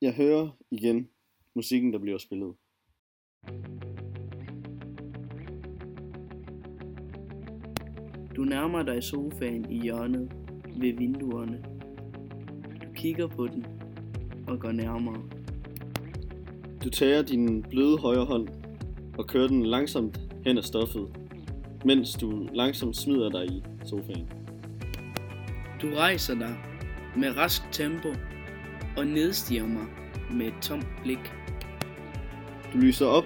Jeg hører igen musikken, der bliver spillet. Du nærmer dig sofaen i hjørnet ved vinduerne. Du kigger på den og går nærmere. Du tager din bløde højre hånd og kører den langsomt hen ad stoffet, mens du langsomt smider dig i sofaen. Du rejser dig med rask tempo og nedstiger mig med et tomt blik. Du lyser op,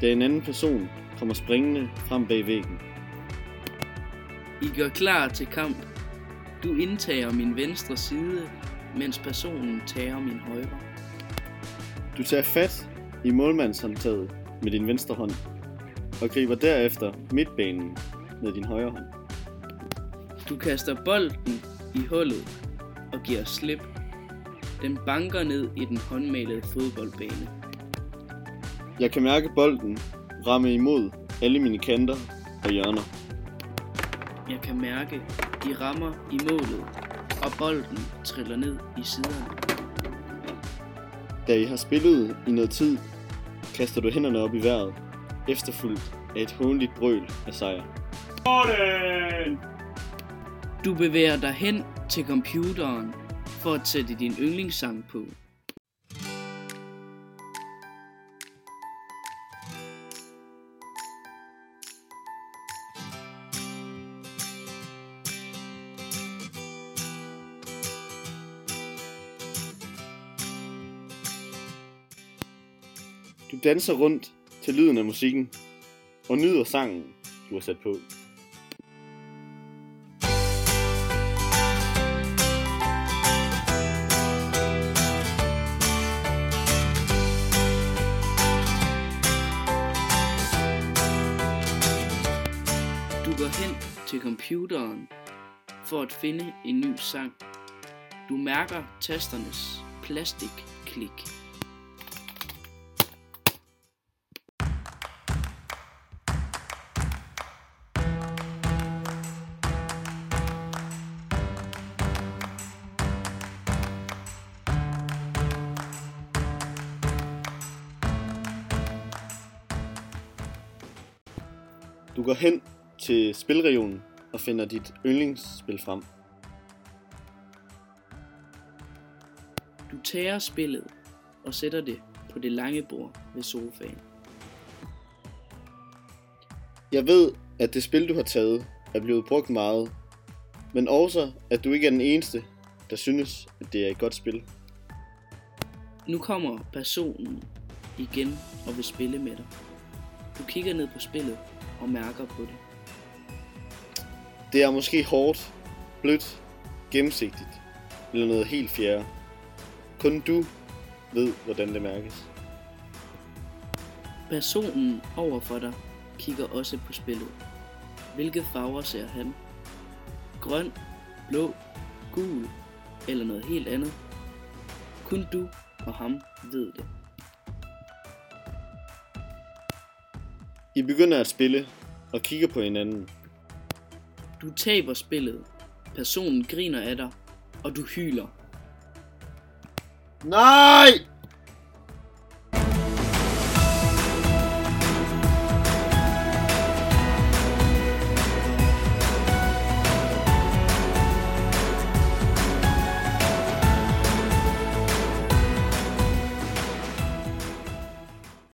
da en anden person kommer springende frem bag væggen. I gør klar til kamp. Du indtager min venstre side, mens personen tager min højre. Du tager fat i målmandshåndtaget med din venstre hånd og griber derefter midtbanen med din højre hånd. Du kaster bolden i hullet og giver slip. Den banker ned i den håndmalede fodboldbane. Jeg kan mærke bolden ramme imod alle mine kanter og hjørner. Jeg kan mærke, de rammer i målet, og bolden triller ned i siderne. Da I har spillet i noget tid, kaster du hænderne op i vejret, efterfulgt af et hånligt brøl af sejr. Du bevæger dig hen til computeren for at sætte din yndlingssang på. Du danser rundt til lyden af musikken og nyder sangen, du har sat på. Hen til computeren for at finde en ny sang. Du mærker tasternes plastikklik. Du går hen til spilregionen og finder dit yndlingsspil frem. Du tager spillet og sætter det på det lange bord ved sofaen. Jeg ved, at det spil, du har taget, er blevet brugt meget, men også, at du ikke er den eneste, der synes, at det er et godt spil. Nu kommer personen igen og vil spille med dig. Du kigger ned på spillet og mærker på det. Det er måske hårdt, blødt, gennemsigtigt eller noget helt fjerde. Kun du ved, hvordan det mærkes. Personen over for dig kigger også på spillet. Hvilke farver ser han? Grøn, blå, gul eller noget helt andet? Kun du og ham ved det. I begynder at spille og kigger på hinanden. Du taber spillet. Personen griner af dig, og du hyler. Nej!